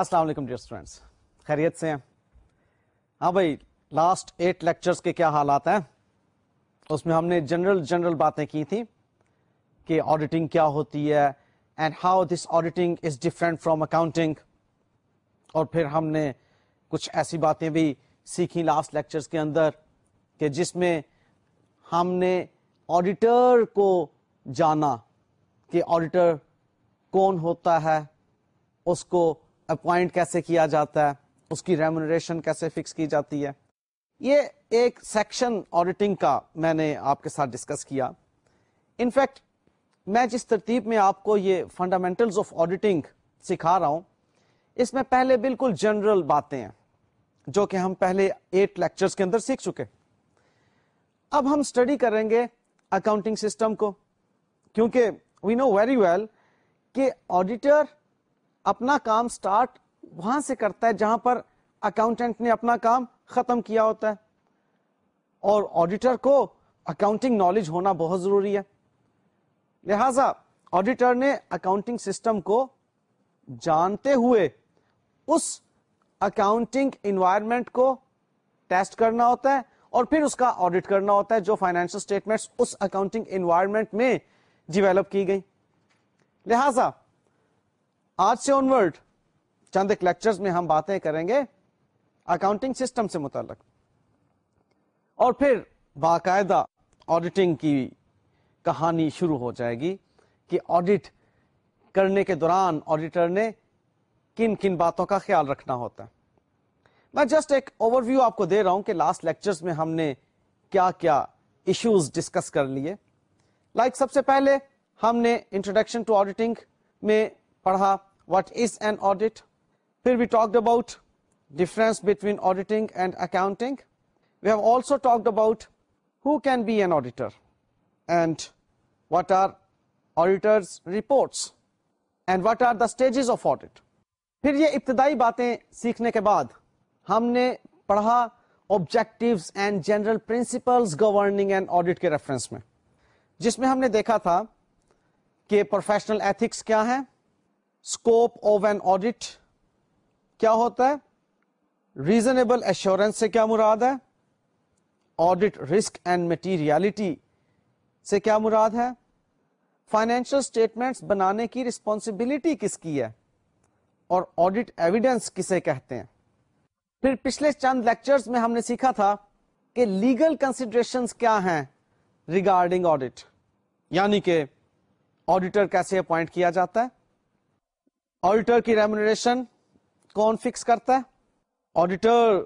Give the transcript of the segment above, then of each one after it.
السلام علیکم dear students خیریت سے ہیں؟ ہاں بھائی لاسٹ ایٹ لیکچرز کے کیا حالات ہیں؟ اس میں ہم نے جنرل جنرل باتیں کی تھیں کہ آڈیٹنگ کیا ہوتی ہے and how this auditing is different from accounting اور پھر ہم نے کچھ ایسی باتیں بھی سیکھی لاسٹ لیکچرز کے اندر کہ جس میں ہم نے آڈیٹر کو جانا کہ آڈیٹر کون ہوتا ہے، اس کو اپوائنٹ کیسے کیا جاتا ہے، اس کی ریمونریشن کیسے فکس کی جاتی ہے۔ یہ ایک سیکشن آڈیٹنگ کا میں نے آپ کے ساتھ ڈسکس کیا۔ انفیکٹ میں جس ترتیب میں آپ کو یہ فنڈامنٹلز آف آڈیٹنگ سکھا رہا ہوں، اس میں پہلے بالکل جنرل باتیں ہیں، جو کہ ہم پہلے ایٹ لیکچرز کے اندر سیکھ چکے۔ اب ہم اسٹڈی کریں گے اکاؤنٹنگ سسٹم کو، کیونکہ وی نو ویری ویل کہ آڈیٹر اپنا کام سٹارٹ وہاں سے کرتا ہے جہاں پر اکاؤنٹنٹ نے اپنا کام ختم کیا ہوتا ہے۔ اور آڈیٹر کو اکاؤنٹنگ نالج ہونا بہت ضروری ہے۔ لہذا آڈیٹر نے اکاؤنٹنگ سسٹم کو جانتے ہوئے اس اکاؤنٹنگ انوائرمنٹ کو ٹیسٹ کرنا ہوتا ہے اور پھر اس کا آڈٹ کرنا ہوتا ہے جو فائنینشل اسٹیٹمنٹ اس اکاؤنٹنگ انوائرمنٹ میں ڈیویلپ کی گئی۔ لہذا آج سے آنورڈ چند ایک لیکچرز میں ہم باتیں کریں گے اکاؤنٹنگ سسٹم سے متعلق۔ اور پھر باقاعدہ آڈیٹنگ کی کہانی شروع ہو جائے گی کہ آڈٹ کرنے کے دوران آڈیٹر نے کن کن باتوں کا خیال رکھنا ہوتا ہے۔ میں جسٹ ایک اوور ویو آپ کو دے رہا ہوں کہ لاسٹ لیکچرز میں ہم نے کیا کیا ایشوز ڈسکس کر لیے۔ لائک like سب سے پہلے ہم نے انٹروڈکشن ٹو آڈیٹنگ میں پڑھا۔ واٹ از این آڈیٹ پھر we talked about difference between auditing and accounting we have also talked about who can be an auditor and what are auditors reports and what are the stages of audit پھر یہ ابتدائی باتیں سیکھنے کے بعد ہم نے پڑھا objectives and general principles governing and audit کے ریفرنس میں جس میں ہم نے دیکھا تھا کہ پروفیشنل ایتھکس کیا ہے اسکوپ آف این آڈیٹ کیا ہوتا ہے؟ ریزنیبل ایشورینس سے کیا مراد ہے؟ آڈیٹ رسک اینڈ میٹیریلٹی سے کیا مراد ہے؟ فائنینشل اسٹیٹمنٹس بنانے کی ریسپانسبلٹی کس کی ہے؟ اور آڈیٹ ایویڈینس کسے کہتے ہیں؟ پھر پچھلے چند لیکچرز میں ہم نے سیکھا تھا کہ لیگل کنسیڈریشن کیا ہیں ریگارڈنگ آڈیٹ یعنی کہ آڈیٹر کیسے اپوائنٹ کیا جاتا ہے؟ آڈیٹر کی ریمونریشن کون فکس کرتا ہے؟ آڈیٹر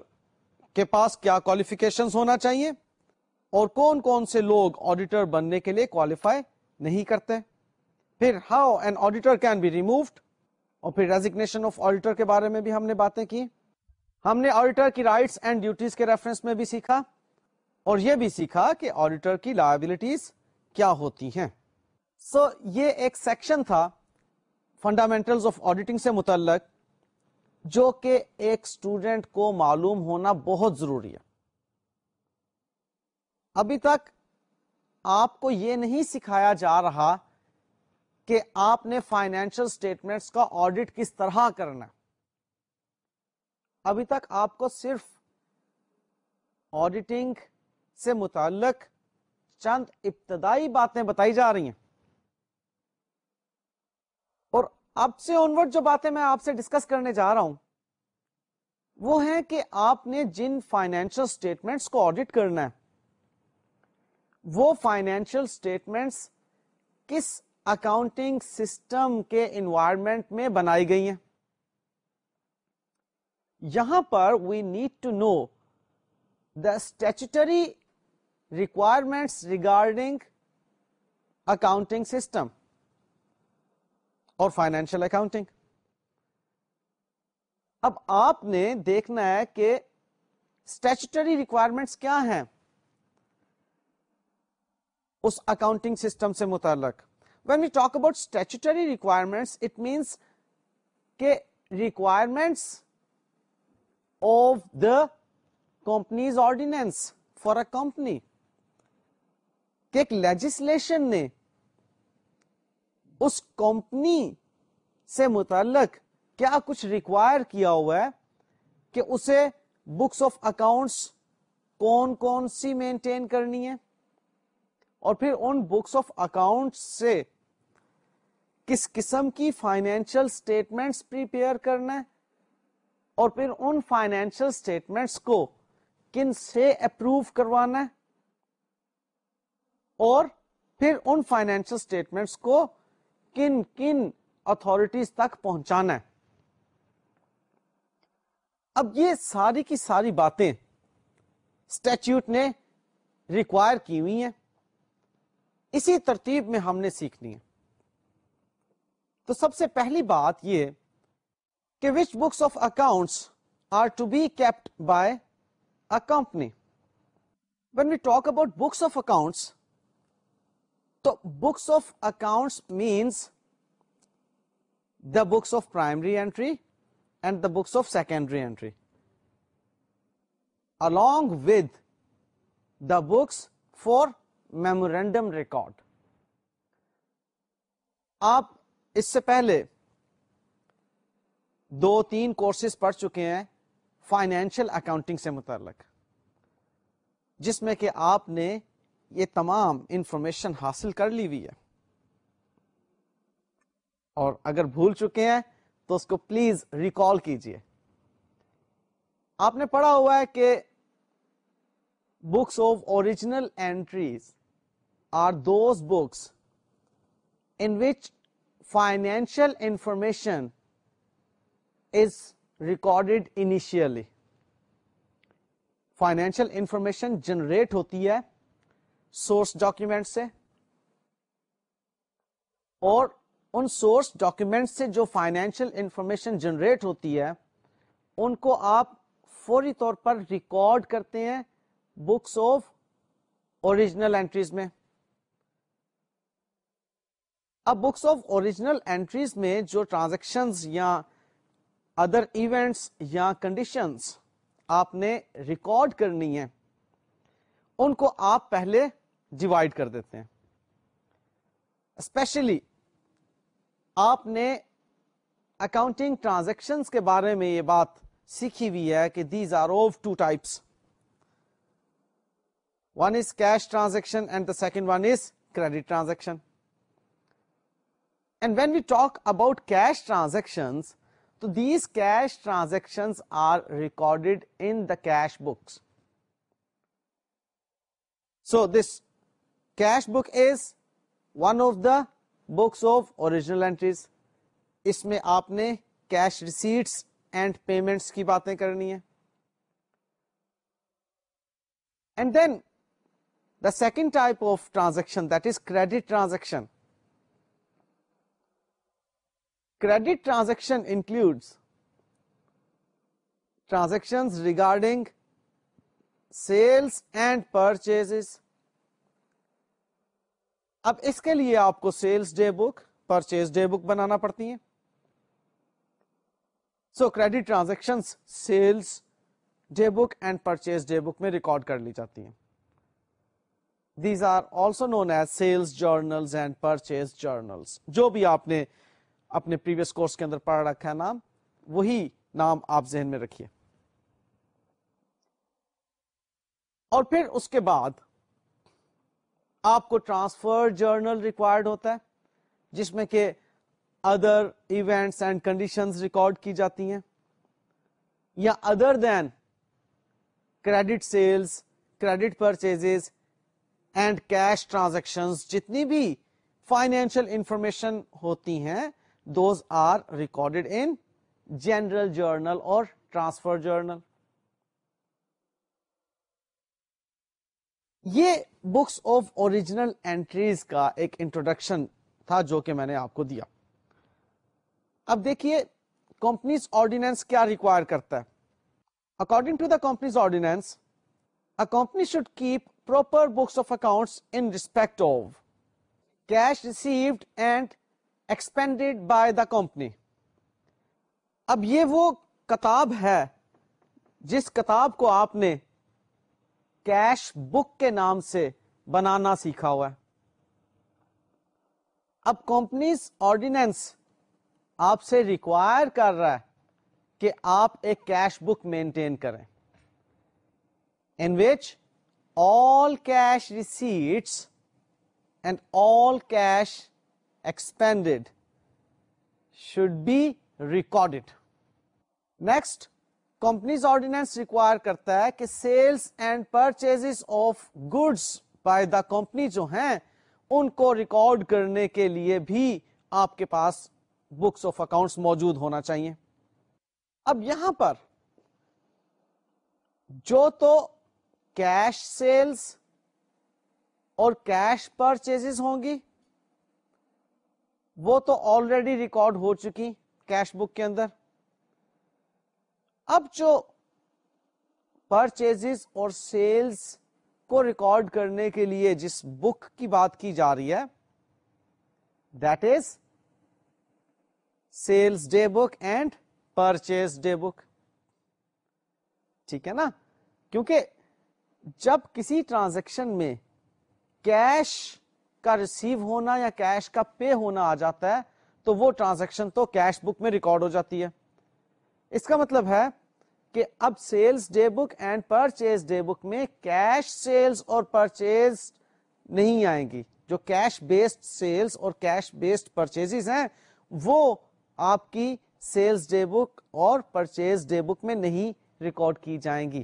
کے پاس کیا کوالیفکیشن ہونا چاہیے؟ اور کون کون سے لوگ آڈیٹر بننے کے لیے کوالیفائی نہیں کرتے؟ پھر how an auditor can be removed اور پھر ریزیگنیشن آف آڈیٹر کے بارے میں بھی ہم نے باتیں کی۔ ہم نے آڈیٹر کی رائٹس اینڈ ڈیوٹیز کے ریفرنس میں بھی سیکھا۔ اور یہ بھی سیکھا کہ آڈیٹر کی لائبلٹیز کیا ہوتی ہیں۔ سو so, یہ ایک سیکشن تھا فنڈامنٹل آف آڈیٹنگ سے متعلق جو کہ ایک اسٹوڈینٹ کو معلوم ہونا بہت ضروری ہے۔ ابھی تک آپ کو یہ نہیں سکھایا جا رہا کہ آپ نے فائنینشل اسٹیٹمنٹس کا آڈٹ کس طرح کرنا ابھی تک آپ کو صرف آڈیٹنگ سے متعلق چند ابتدائی باتیں بتائی جا رہی ہیں اور اب سے آنورڈ جو باتیں میں آپ سے ڈسکس کرنے جا رہا ہوں، وہ ہے کہ آپ نے جن فائنینشل اسٹیٹمنٹس کو آڈٹ کرنا ہے، وہ فائنینشل اسٹیٹمنٹس کس اکاؤنٹنگ سسٹم کے انوائرمنٹ میں بنائی گئی ہیں۔ یہاں پر we need to know the statutory requirements regarding accounting system اور فائنینشیل اکاؤنٹنگ اب آپ نے دیکھنا ہے کہ اسٹیچوٹری ریکوائرمنٹس کیا ہیں اس اکاؤنٹنگ سسٹم سے متعلق. When we talk about statutory requirements it means کہ requirements of the companies ordinance for a company کہ ایک لیجسلیشن نے اس کمپنی سے متعلق کیا کچھ ریکوائر کیا ہوا ہے کہ اسے بکس آف اکاؤنٹس کون کون سی مینٹین کرنی ہے؟ اور پھر ان بکس آف اکاؤنٹ سے کس قسم کی فائنینشل اسٹیٹمنٹس پریپیئر کرنا ہے؟ اور پھر ان فائنینشل اسٹیٹمنٹس کو کن سے اپروو کروانا ہے؟ اور پھر ان فائنینشل اسٹیٹمنٹس کو کن کن اتارٹیز تک پہنچانا ہے۔ اب یہ ساری کی ساری باتیں اسٹیچیوٹ نے ریکوائر کی ہوئی ہیں۔ اسی ترتیب میں ہم نے سیکھنی ہے۔ تو سب سے پہلی بات یہ کہ which books of accounts are to be kept by a company when we talk about books of accounts تو books of accounts means the books of primary entry and the books of secondary entry along with the books for memorandum record. آپ اس سے پہلے دو تین courses پڑھ چکے ہیں فائنینشیل اکاؤنٹنگ سے متعلق، جس میں کہ آپ نے یہ تمام انفارمیشن حاصل کر لی ہوئی ہے۔ اور اگر بھول چکے ہیں تو اس کو پلیز ریکال کیجیے۔ آپ نے پڑھا ہوا ہے کہ books of original entries are those books in which financial information is recorded initially financial information generate ہوتی ہے سورس ڈاکومینٹ سے اور ان سورس ڈاکومینٹ سے جو فائنینشیل انفارمیشن جنریٹ ہوتی ہے، ان کو آپ فوری طور پر ریکارڈ کرتے ہیں بکس آف اوریجنل اینٹریز میں۔ اب بکس آف اوریجنل اینٹریز میں جو ٹرانزیکشن یا ادر ایونٹس یا کنڈیشنز آپ نے ریکارڈ کرنی ہے ان کو آپ پہلے ڈیوائڈ کر دیتے ہیں۔ اسپیشلی آپ نے اکاؤنٹنگ ٹرانزیکشن کے بارے میں یہ بات سیکھی ہوئی ہے کہ these are of two types one is cash transaction and the second one is credit transaction and when we talk about cash transaction تو these cash transaction are recorded in the cash books so this cash book is one of the books of original entries اس میں آپ نے cash receipts and payments کی باتیں کرنی ہے and then the second type of transaction that is credit transaction credit transaction includes transaction regarding sales and purchase اب اس کے لیے آپ کو sales day book, purchase day book بنانا پڑتی ہیں۔ So credit transaction sales day book and purchase day book میں record کر لی جاتی ہیں۔ These are also known as sales journal and purchase journal جو بھی آپ نے اپنے پریویس کورس کے اندر پڑھ رکھا ہے نام، وہی نام آپ ذہن میں رکھیے۔ اور پھر اس کے بعد آپ کو ٹرانسفر جرنل ریکوائرڈ ہوتا ہے، جس میں کہ other events and condition record کی جاتی ہیں، یا other then credit sales credit purchase and cash transaction جتنی بھی فائنینشیل انفارمیشن ہوتی ہیں those are recorded in general journal اور ٹرانسفر جرنل یہ بکس آف اوریجنل اینٹریز کا ایک انٹروڈکشن تھا جو کہ میں نے آپ کو دیا۔ اب دیکھیے کمپنیز آرڈیننس کیا ریکوائر کرتا ہے۔ According to the companies ordinance a company should keep proper books of accounts in respect of cash received and expended by the company اب یہ وہ کتاب ہے جس کتاب کو آپ نے کیش بک کے نام سے بنانا سیکھا ہوا ہے۔ اب کمپنیز آرڈیننس آپ سے ریکوائر کر رہا ہے کہ آپ ایک کیش بک مینٹین کریں۔ In which all cash receipts and all cash expended should be recorded next companies ordinance require کرتا ہے کہ sales and purchase of goods by the company جو ہیں ان کو ریکارڈ کرنے کے لیے بھی آپ کے پاس بکس آف اکاؤنٹس موجود ہونا چاہیے اب یہاں پر جو تو کیش سیلس اور کیش پرچیز ہوں گی وہ تو آلریڈی ریکارڈ ہو چکی کیش بک کے اندر اب جو پرچیز اور سیلس کو ریکارڈ کرنے کے لیے جس بک کی بات کی جا رہی ہے that is sales day book and purchase day book ٹھیک ہے نا؟ کیونکہ جب کسی ٹرانزیکشن میں کیش کا ریسیو ہونا یا کیش کا پے ہونا آ جاتا ہے، تو وہ ٹرانزیکشن تو کیش بک میں ریکارڈ ہو جاتی ہے۔ اس کا مطلب ہے کہ اب sales day book and purchase day book میں کیش سیلس اور پرچیز نہیں آئیں گی۔ جو کیش بیسڈ سیلس اور کیش بیسڈ پرچیز ہیں، وہ آپ کی سیلس ڈے بک اور پرچیز ڈے بک میں نہیں ریکارڈ کی جائیں گی۔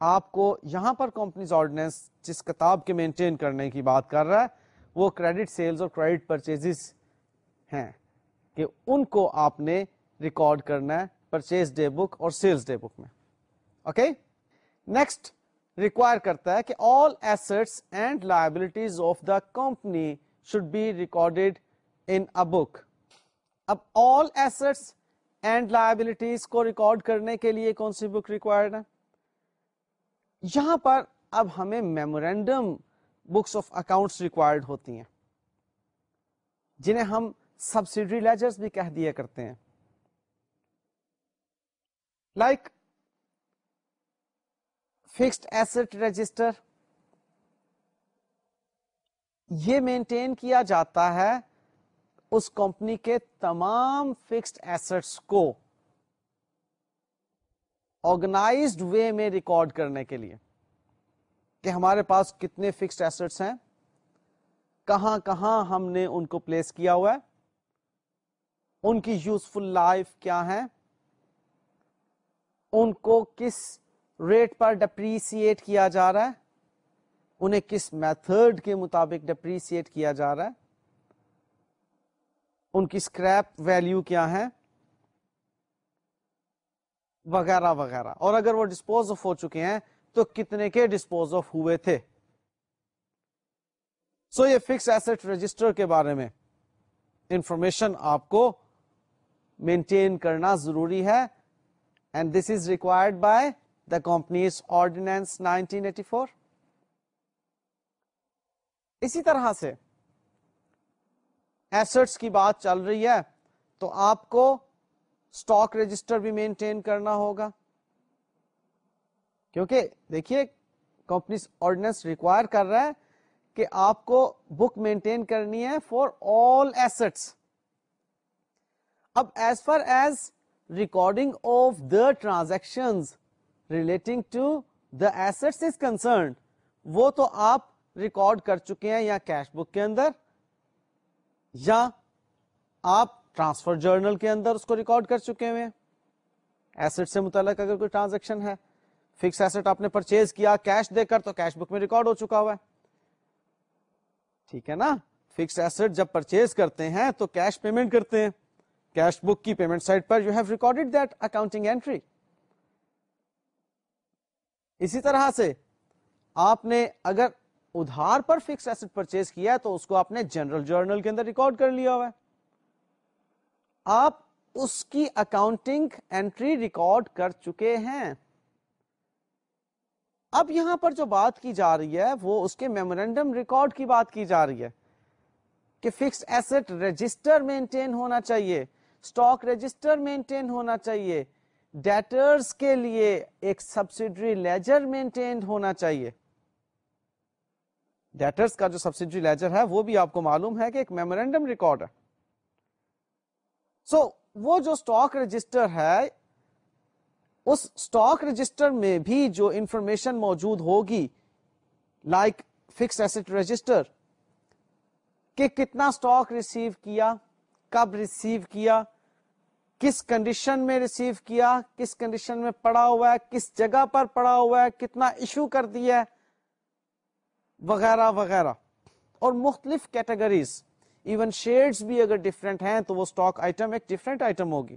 آپ کو یہاں پر کمپنیز آرڈیننس، جس کتاب کے مینٹین کرنے کی بات کر رہا ہے، وہ کریڈٹ سیلز اور کریڈٹ پرچیز ہیں۔ کہ ان کو آپ نے ریکارڈ کرنا ہے پرچیز ڈے بک اور سیلز ڈے بک میں. اوکے نیکسٹ ریکوائر کرتا ہے کہ all assets and liabilities of the company should be recorded in book اب آل ایسٹس اینڈ لائبلٹیز کو ریکارڈ کرنے کے لیے کون سی بک ریکوائرڈ ہے؟ یہاں پر اب ہمیں memorandum books of accounts required ہوتی ہیں، جنہیں ہم سبسڈری لیجرز بھی کہہ دیا کرتے ہیں۔ لائک فکسڈ ایسٹ رجسٹر یہ مینٹین کیا جاتا ہے اس کمپنی کے تمام فکسڈ ایسٹس کو آرگنائزڈ وے میں ریکارڈ کرنے کے لیے کہ ہمارے پاس کتنے فکسڈ ایسٹس ہیں، کہاں کہاں ہم نے ان کو پلیس کیا ہوا ہے۔ ان کی یوزفل لائف کیا ہے ان کو کس ریٹ پر ڈپریسیٹ کیا جا رہا ہے؟ انہیں کس میتھڈ کے مطابق ڈپریسیٹ کیا جا رہا ہے؟ ان کی اسکریپ ویلو کیا ہے وغیرہ وغیرہ۔ اور اگر وہ ڈسپوز آف ہو چکے ہیں، تو کتنے کے ڈسپوز آف ہوئے تھے؟ سو so یہ فکس ایسٹ رجسٹر کے بارے میں انفارمیشن آپ کو مینٹین کرنا ضروری ہے and this is required by the companies ordinance 1984 اسی طرح سے ایسٹس کی بات چل رہی ہے تو آپ کو اسٹاک رجسٹر بھی مینٹین کرنا ہوگا. کیونکہ دیکھیے کمپنی آرڈیننس ریکوائر کر رہا ہے کہ آپ کو بک مینٹین کرنی ہے فار آل ایسٹس اب as far as recording of the transaction relating to the assets is concerned, وہ تو آپ ریکارڈ کر چکے ہیں یا کیش بک کے اندر یا آپ ٹرانسفر جرنل کے اندر اس کو ریکارڈ کر چکے ہوئے ایسٹ سے متعلق اگر کوئی ٹرانزیکشن ہے، فکس ایسٹ آپ نے پرچیز کیا، کیش دے کر تو کیش بک میں ریکارڈ ہو چکا ہوا ہے۔ ٹھیک ہے نا؟ فکس ایسٹ جب پرچیز کرتے ہیں تو کیش پیمنٹ کرتے ہیں۔ کیش بک کی payment side per you have recorded that accounting entry اسی طرح سے آپ نے اگر ادھار پر فکس ایسٹ پرچیز کیا تو اس کو آپ نے جنرل جرنل کے اندر ریکارڈ کر لیا ہوا ہے۔ آپ اس کی اکاؤنٹنگ اینٹری ریکارڈ کر چکے ہیں۔ اب یہاں پر جو بات کی جا رہی ہے وہ اس کے میمورینڈم ریکارڈ کی بات کی جا رہی ہے کہ فکس ایسٹ رجسٹر مینٹین ہونا چاہیے۔ اسٹاک رجسٹر مینٹین ہونا چاہیے۔ ڈیٹرز کے لیے ایک سبسڈری لیجر مینٹین ہونا چاہیے۔ ڈیٹرز کا جو سبسڈری لیجر ہے وہ بھی آپ کو معلوم ہے کہ ایک میمورینڈم ریکارڈ ہے۔ سو so, وہ جو اسٹاک رجسٹر ہے اس اسٹاک رجسٹر میں بھی جو انفارمیشن موجود ہوگی لائک فکس ایسٹ رجسٹر کہ کتنا اسٹاک ریسیو کیا کب ریسیو کیا کس کنڈیشن میں ریسیو کیا، کس کنڈیشن میں پڑا ہوا ہے، کس جگہ پر پڑا ہوا ہے، کتنا ایشو کر دیا ہے، وغیرہ وغیرہ۔ اور مختلف کیٹیگریز ایون شیڈز بھی اگر ڈفرینٹ ہیں تو وہ اسٹاک آئٹم ایک ڈفرینٹ آئٹم ہوگی۔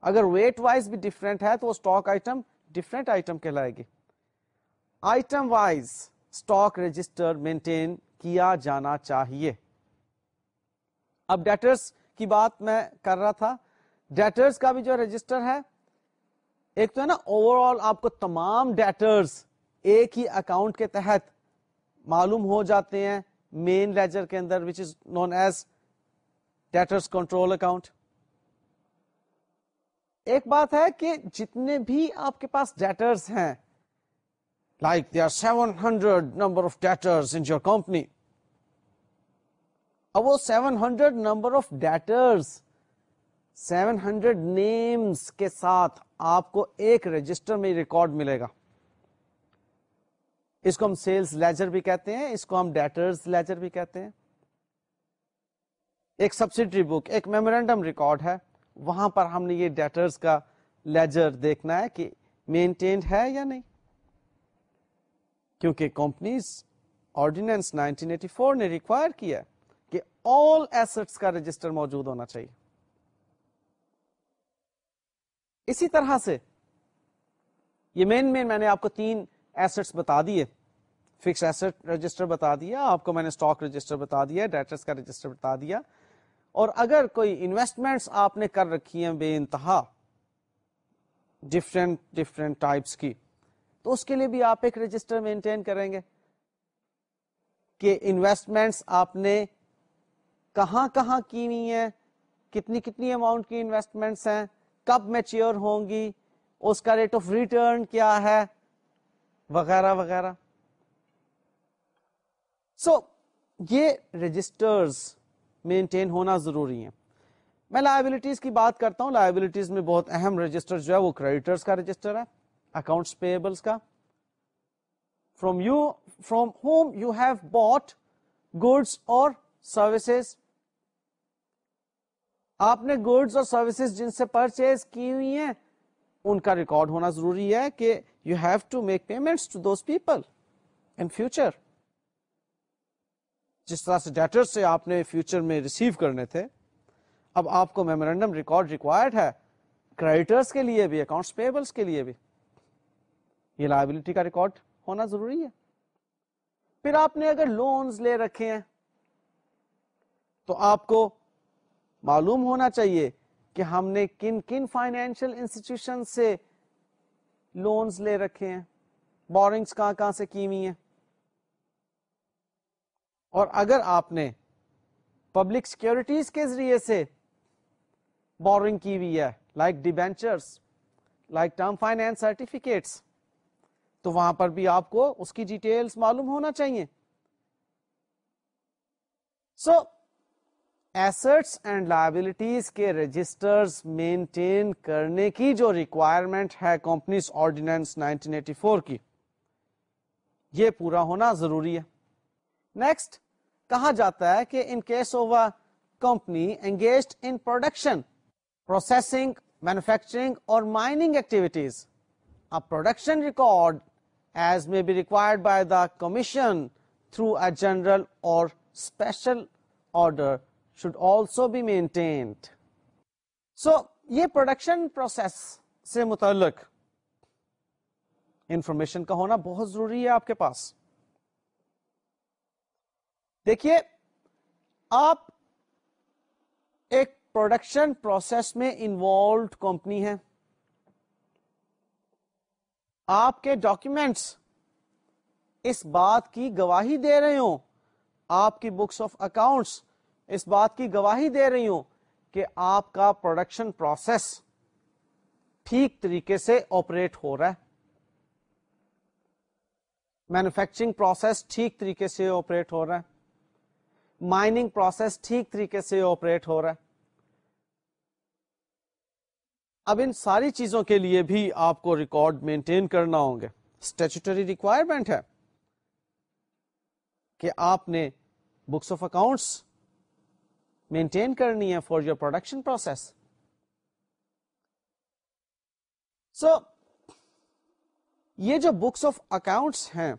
اگر ویٹ وائز بھی ڈفرینٹ ہے تو وہ اسٹاک آئٹم ڈفرینٹ آئٹم کہلائے گی۔ Item wise stock register maintain کیا جانا چاہیے۔ اب ڈیٹرز کی بات میں کر رہا تھا۔ ڈیٹرز کا بھی جو رجسٹر ہے، ایک تو ہے نا اوور آل آپ کو تمام ڈیٹرز ایک ہی اکاؤنٹ کے تحت معلوم ہو جاتے ہیں مین لیجر کے اندر which is known as debtors control account ایک بات ہے کہ جتنے بھی آپ کے پاس ڈیٹرز ہیں like they are seven hundred number of debtors in your company اب وہ seven hundred number of debtors seven hundred names کے ساتھ آپ کو ایک رجسٹر میں ریکارڈ ملے گا۔ اس کو ہم سیلس لیجر بھی کہتے ہیں، اس کو ہم ڈیٹرز لیجر بھی کہتے ہیں۔ ایک سبسڈری بک، ایک میمورینڈم ریکارڈ ہے۔ وہاں پر ہم نے یہ ڈیٹرز کا لیجر دیکھنا ہے کہ مینٹینڈ ہے یا نہیں۔ کیونکہ کمپنیز آرڈیننس 1984 نے ریکوائر کیا کہ آل ایسٹس کا رجسٹر موجود ہونا چاہیے۔ اسی طرح سے یہ مین مین میں نے آپ کو تین ایسٹس بتا دیے فکس ایسٹ رجسٹر بتا دیا آپ کو میں نے اسٹاک رجسٹر بتا دیا ڈیٹرس کا رجسٹر بتا دیا اور اگر کوئی انویسٹمنٹس آپ نے کر رکھی ہیں بے انتہا ڈفرینٹ ڈفرینٹ ٹائپس کی، تو اس کے لیے بھی آپ ایک رجسٹر مینٹین کریں گے کہ انویسٹمنٹس آپ نے کہاں کہاں کی ہوئی ہیں، کتنی کتنی اماؤنٹ کی انویسٹمنٹس ہیں۔ کب میچیور ہوں گی اس کا ریٹ آف ریٹرن کیا ہے وغیرہ وغیرہ۔ سو so, یہ رجسٹرز مینٹین ہونا ضروری ہے میں لائبلٹیز کی بات کرتا ہوں۔ لائبلٹیز میں بہت اہم رجسٹر جو ہے وہ کریڈیٹرز کا رجسٹر ہے اکاؤنٹس پیبلس کا۔ From you from whom you have bought goods اور سروسز آپ نے گڈس اور سروسز جن سے پرچیز کی ہوئی ہیں، ان کا ریکارڈ ہونا ضروری ہے کہ you have to make payment to those people in future جس طرح سے ڈیٹر سے آپ نے فیوچر میں ریسیو کرنے تھے، اب آپ کو میمورینڈم ریکارڈ ریکوائرڈ ہے کریڈیٹرس کے لیے بھی اکاؤنٹس پیبلس کے لیے بھی۔ یہ لائبلٹی کا ریکارڈ ہونا ضروری ہے۔ پھر آپ نے اگر لونز لے رکھے ہیں، تو آپ کو معلوم ہونا چاہیے کہ ہم نے کن کن فائنینشیل انسٹیٹیوشن سے لونز لے رکھے ہیں؟ بورنگس کہاں کہاں سے کی ہوئی ہیں؟ اور اگر آپ نے پبلک سیکورٹیز کے ذریعے سے بورنگ کی ہوئی ہے، like debentures like term finance certificates, تو وہاں پر بھی آپ کو اس کی ڈیٹیلز معلوم ہونا چاہیے۔ سو ایسٹس اینڈ لائبلٹیز کے رجسٹرز مینٹین کرنے کی جو ریکوائرمنٹ ہے کمپنیز آرڈیننس 1984 کی۔ یہ پورا ہونا ضروری ہے۔ نیکسٹ کہا جاتا ہے کہ in case of company engaged in production processing manufacturing or mining activities production record as may be required by the commission through a general or special order should also be maintained so یہ production process سے متعلق information کا ہونا بہت ضروری ہے آپ کے پاس۔ دیکھیے، آپ ایک پروڈکشن پروسیس میں انوالوڈ کمپنی ہے آپ کے ڈاکومینٹس اس بات کی گواہی دے رہے ہوں۔ آپ کی بکس آف اکاؤنٹس اس بات کی گواہی دے رہی ہوں کہ آپ کا پروڈکشن پروسیس ٹھیک طریقے سے آپریٹ ہو رہا ہے۔ مینوفیکچرنگ پروسیس ٹھیک طریقے سے آپریٹ ہو رہا ہے۔ مائننگ پروسیس ٹھیک طریقے سے آپریٹ ہو رہا ہے۔ اب ان ساری چیزوں کے لیے بھی آپ کو ریکارڈ مینٹین کرنا ہوں گے۔ اسٹیچوٹری ریکوائرمنٹ ہے کہ آپ نے بکس آف اکاؤنٹس مینٹین کرنی ہے for your production process so یہ جو بکس آف اکاؤنٹس ہیں،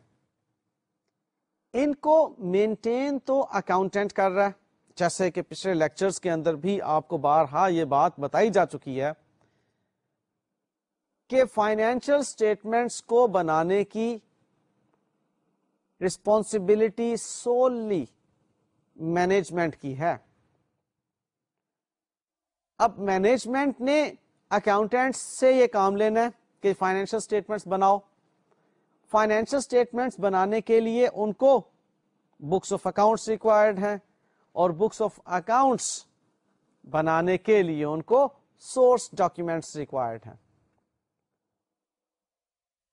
ان کو مینٹین تو اکاؤنٹینٹ کر رہا ہے، جیسے کہ پچھلے لیکچرز کے اندر بھی آپ کو بارہا یہ بات بتائی جا چکی ہے کہ فائنینشل اسٹیٹمنٹس کو بنانے کی رسپانسبلٹی سوللی مینجمنٹ کی ہے۔ اب مینجمنٹ نے اکاؤنٹینٹ سے یہ کام لینا ہے کہ فائنینشل اسٹیٹمنٹس بناؤ۔ فائنینشل اسٹیٹمنٹس بنانے کے لیے ان کو بکس آف اکاؤنٹس ریکوائرڈ ہیں اور بکس آف اکاؤنٹس بنانے کے لیے ان کو سورس ڈاکومینٹس ریکوائرڈ ہیں۔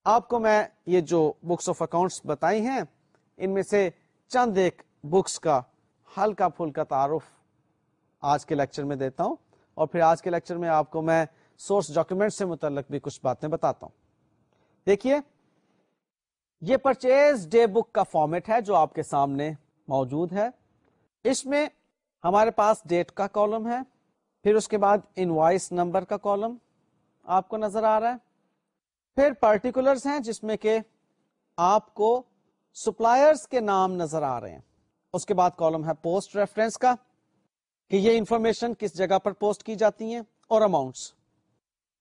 آپ کو میں یہ جو بکس آف اکاؤنٹس بتائی ہیں، ان میں سے چند ایک بکس کا ہلکا پھلکا تعارف آج کے لیکچر میں دیتا ہوں۔ اور پھر آج کے لیکچر میں آپ کو میں سورس ڈاکومینٹ سے متعلق بھی کچھ باتیں بتاتا ہوں۔ دیکھیے، یہ پرچیز ڈے بک کا فارمیٹ ہے جو آپ کے سامنے موجود ہے۔ اس میں ہمارے پاس ڈیٹ کا کالم ہے، پھر اس کے بعد انوائس نمبر کا کالم آپ کو نظر آ رہا ہے۔ پھر پرٹیکولرز ہیں جس میں کہ آپ کو سپلائرز کے نام نظر آ رہے ہیں۔ اس کے بعد کالم ہے پوسٹ ریفرنس کا۔ کہ یہ انفارمیشن کس جگہ پر پوسٹ کی جاتی ہیں اور اماؤنٹس۔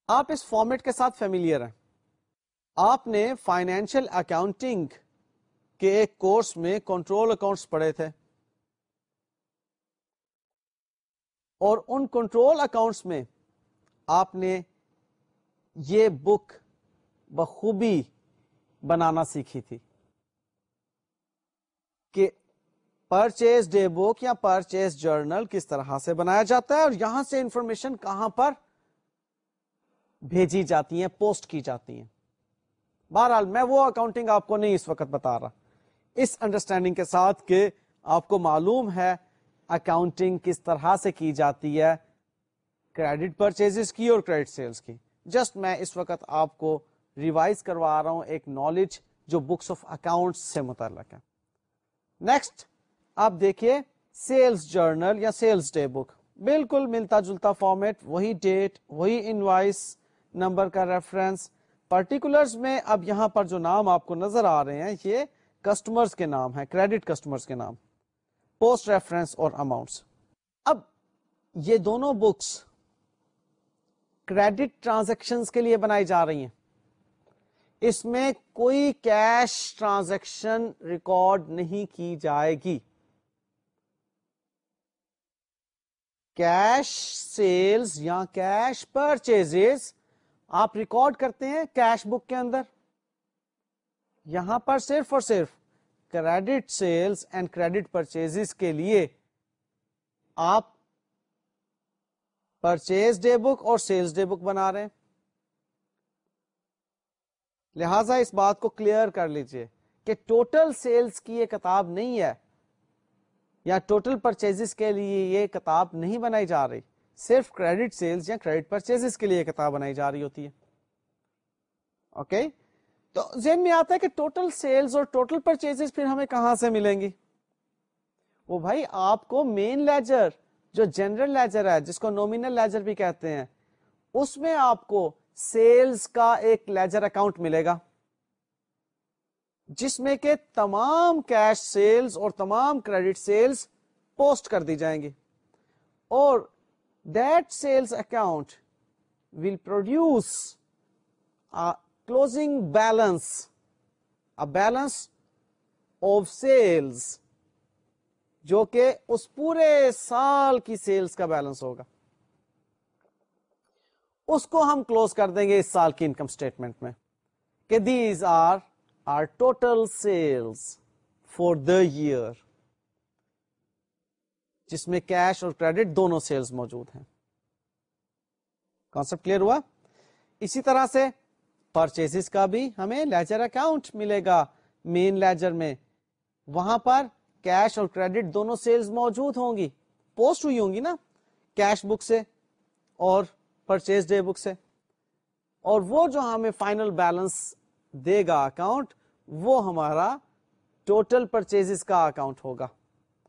آپ اس فارمیٹ کے ساتھ فیملیئر ہیں۔ آپ نے فائنینشیل اکاؤنٹنگ کے ایک کورس میں کنٹرول اکاؤنٹس پڑھے تھے۔ اور ان کنٹرول اکاؤنٹس میں آپ نے یہ بک بخوبی بنانا سیکھی تھی کہ پرچیز ڈے بک یا پرچیز جرنل کس طرح سے بنایا جاتا ہے اور یہاں سے انفارمیشن کہاں پر بھیجی جاتی ہیں، پوسٹ کی جاتی ہیں۔ بہرحال میں وہ اکاؤنٹنگ آپ کو نہیں اس وقت بتا رہا۔ اس انڈرسٹینڈنگ کے ساتھ کہ آپ کو معلوم ہے اکاؤنٹنگ کس طرح سے کی جاتی ہے کریڈٹ پرچیز کی اور کریڈٹ سیلز کی۔ جسٹ میں اس وقت آپ کو ریوائز کروا رہا ہوں ایک نالج جو بکس آف اکاؤنٹ سے متعلق ہے۔ نیکسٹ آپ دیکھیے سیلز جرنل یا سیلز ڈے بک، بالکل ملتا جلتا فارمیٹ وہی ڈیٹ وہی انوائس نمبر کا ریفرنس پرٹیکولرز میں اب یہاں پر جو نام آپ کو نظر آ رہے ہیں، یہ کسٹمرز کے نام ہیں کریڈٹ کسٹمرز کے نام۔ پوسٹ ریفرنس اور اماؤنٹس اب یہ دونوں بکس کریڈٹ ٹرانزیکشن کے لیے بنائی جا رہی ہیں۔ اس میں کوئی کیش ٹرانزیکشن ریکارڈ نہیں کی جائے گی۔ کیش سیلز یا کیش پرچیز آپ ریکارڈ کرتے ہیں کیش بک کے اندر۔ یہاں پر صرف اور صرف credit sales and credit purchase کے لیے آپ پرچیز ڈے بک اور سیلز ڈے بک بنا رہے ہیں۔ لہذا اس بات کو کلیئر کر لیجیے کہ ٹوٹل سیلز کی یہ کتاب نہیں ہے۔ یا ٹوٹل پرچیز کے لیے یہ کتاب نہیں بنائی جا رہی، صرف کریڈٹ سیلز یا کریڈٹ پرچیز کے لیے کتاب بنائی جا رہی ہوتی ہے۔ Okay okay? تو ذہن میں آتا ہے کہ ٹوٹل سیلز اور ٹوٹل پرچیز پھر ہمیں کہاں سے ملیں گی؟ وہ بھائی آپ کو مین لیجر جو جنرل لیجر ہے، جس کو نومینل لیجر بھی کہتے ہیں، اس میں آپ کو سیلز کا ایک لیجر اکاؤنٹ ملے گا۔ جس میں کہ تمام کیش سیلز اور تمام کریڈٹ سیلز پوسٹ کر دی جائیں گی۔ اور that sales account will produce closing balance balance of sales جو کہ اس پورے سال کی سیلز کا بیلنس ہوگا۔ اس کو ہم کلوز کر دیں گے اس سال کی انکم اسٹیٹمنٹ میں کہ these are are total sales for the year جس میں کیش اور کریڈٹ دونوں سیلز موجود ہیں۔ کانسپٹ کلیئر ہوا؟ اسی طرح سے پرچیز کا بھی ہمیں لیجر اکاؤنٹ ملے گا مین لیجر میں۔ وہاں پر کیش اور کریڈٹ دونوں سیلز موجود ہوں گی۔ پوسٹ ہوئی ہوں گی نا کیش بک سے اور پرچیز ڈے بک سے۔ اور وہ جو ہمیں فائنل بیلنس دے گا اکاؤنٹ وہ ہمارا ٹوٹل پرچیز کا اکاؤنٹ ہوگا۔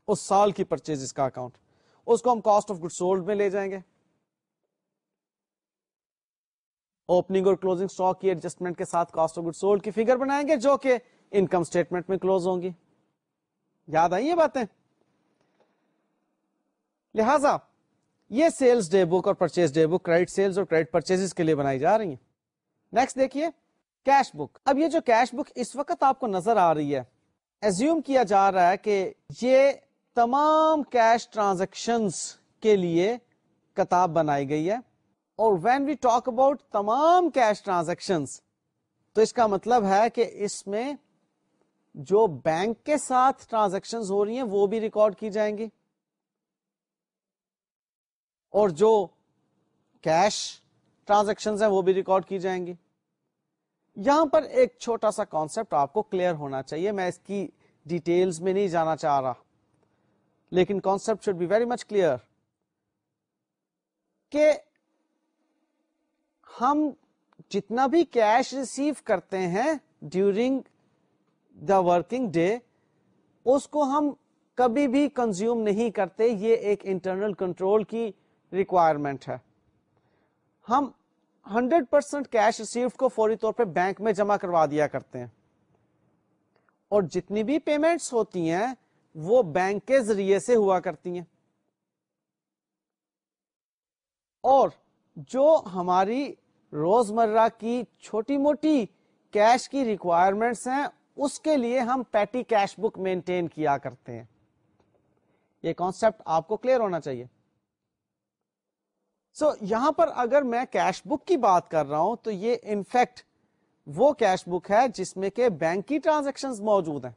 اس سال کی پرچیز کا اکاؤنٹ اس کو ہم کاسٹ آف گڈ سولڈ میں لے جائیں گے۔ اوپننگ اور کلوزنگ اسٹاک کی ایڈجسٹمنٹ کے ساتھ کاسٹ آف گڈ سولڈ کی فگر بنائیں گے جو کہ انکم اسٹیٹمنٹ میں کلوز ہوں گی۔ یاد آئی یہ باتیں؟ لہذا یہ سیلس ڈے بک اور purchase day book credit sales اور کریڈٹ پرچیز کے لیے بنائی جا رہی ہیں۔ نیکسٹ دیکھیے۔ Cash book. اب یہ جو کیش بک اس وقت آپ کو نظر آ رہی ہے ایزیوم کیا جا رہا ہے کہ یہ تمام کیش ٹرانزیکشن کے لیے کتاب بنائی گئی ہے۔ اور وین وی ٹاک اباؤٹ تمام کیش ٹرانزیکشن تو اس کا مطلب ہے کہ اس میں جو بینک کے ساتھ ٹرانزیکشن ہو رہی ہیں، وہ بھی ریکارڈ کی جائیں گی۔ اور جو کیش ٹرانزیکشن ہیں، وہ بھی ریکارڈ کی جائیں گی۔ یہاں پر ایک چھوٹا سا کانسپٹ آپ کو کلیئر ہونا چاہیے۔ میں اس کی ڈیٹیلز میں نہیں جانا چاہ رہا۔ لیکن concept should be very much clear کہ ہم جتنا بھی کیش ریسیو کرتے ہیں ڈیورنگ دا ورکنگ ڈے اس کو ہم کبھی بھی کنزیوم نہیں کرتے۔ یہ ایک انٹرنل کنٹرول کی ریکوائرمنٹ ہے۔ ہم ہنڈریڈ پرسینٹ کیش ریسیو کو فوری طور پہ بینک میں جمع کروا دیا کرتے ہیں۔ اور جتنی بھی پیمنٹس ہوتی ہیں، وہ بینک کے ذریعے سے ہوا کرتی ہیں۔ اور جو ہماری روزمرہ کی چھوٹی موٹی کیش کی ریکوائرمنٹس ہیں، اس کے لیے ہم پیٹی کیش بک مینٹین کیا کرتے ہیں۔ یہ کانسپٹ آپ کو کلیئر ہونا چاہیے۔ سو so, یہاں پر اگر میں کیش بک کی بات کر رہا ہوں تو یہ انفیکٹ وہ کیش بک ہے جس میں کہ بینک کی ٹرانزیکشن موجود ہیں۔